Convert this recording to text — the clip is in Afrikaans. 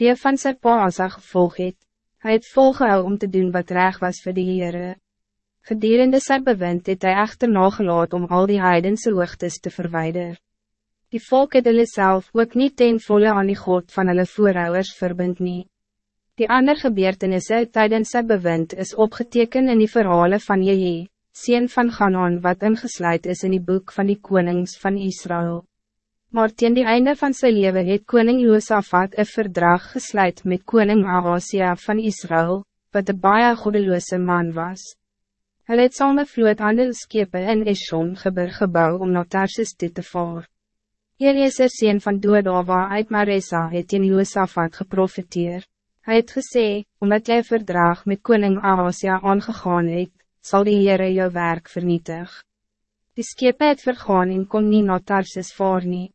die van sy pa Asa gevolg het. Hy het volgehou om te doen wat reg was voor die Heere. Gedurende sy bewind het hy echter nagelaat om al die heidense hoogtes te verwijder. Die volk het hulle self ook niet ten volle aan die God van hulle voorouders verbind nie. Die ander gebeurtenisse tijdens sy bewind is opgeteken in die verhalen van Jehe, sien van Ganon wat ingesluid is in die boek van die konings van Israël. Maar teen die einde van zijn leven het koning Josafat een verdrag gesluit met koning Ahasia van Israël, wat een baie goedeloze man was. Hij het saam een vloot handelskepe in Eshon gebouw om naar Tarsus toe te vaar. Eliezer sien van Doodava uit Maresa het teen Josafat geprofiteer. Hij het gesê, omdat jy verdrag met koning Ahasia aangegaan het, zal die Heere jou werk vernietig. Die skepe het vergaan en kon nie na Tarsus vaar nie.